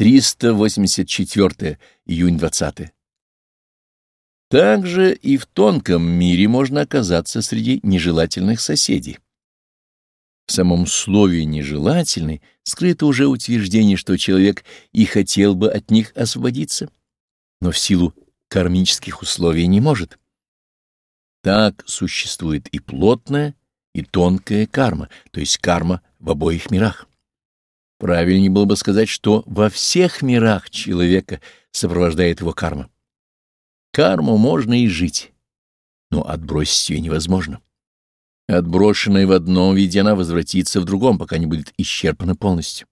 384 июнь 20 Также и в тонком мире можно оказаться среди нежелательных соседей. В самом слове «нежелательный» скрыто уже утверждение, что человек и хотел бы от них освободиться, но в силу кармических условий не может. Так существует и плотная, и тонкая карма, то есть карма в обоих мирах. Правильнее было бы сказать, что во всех мирах человека сопровождает его карма. Карму можно и жить, но отбросить ее невозможно. Отброшенная в одном виде, она возвратится в другом, пока не будет исчерпана полностью.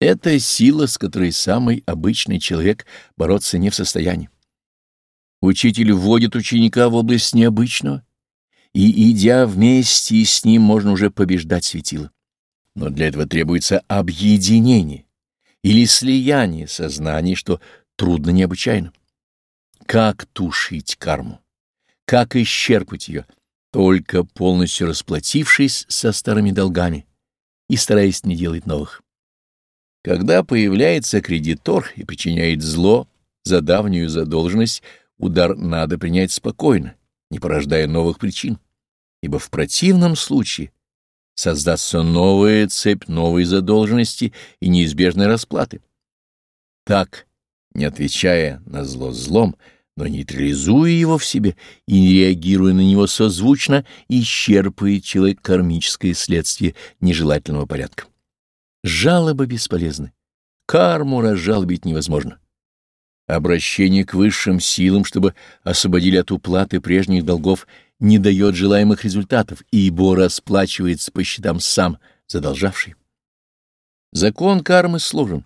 Это сила, с которой самый обычный человек бороться не в состоянии. Учитель вводит ученика в область необычного, и, идя вместе с ним, можно уже побеждать светило. Но для этого требуется объединение или слияние сознаний, что трудно необычайно. Как тушить карму? Как исчерпать ее? только полностью расплатившись со старыми долгами и стараясь не делать новых. Когда появляется кредитор и причиняет зло за давнюю задолженность, удар надо принять спокойно, не порождая новых причин, ибо в противном случае создастся новая цепь новой задолженности и неизбежной расплаты. Так, не отвечая на зло злом, но нейтрализуя его в себе и не реагируя на него созвучно, исчерпывает человек кармическое следствие нежелательного порядка. Жалобы бесполезны. Карму разжалобить невозможно. Обращение к высшим силам, чтобы освободили от уплаты прежних долгов, не дает желаемых результатов, ибо расплачивается по счетам сам задолжавший. Закон кармы сложен.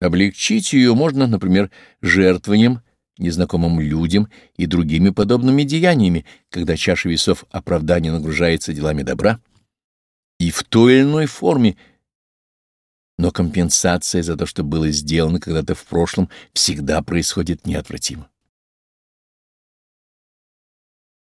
Облегчить ее можно, например, жертвованием незнакомым людям и другими подобными деяниями, когда чаша весов оправдания нагружается делами добра, и в той или иной форме, но компенсация за то, что было сделано когда-то в прошлом, всегда происходит неотвратимо.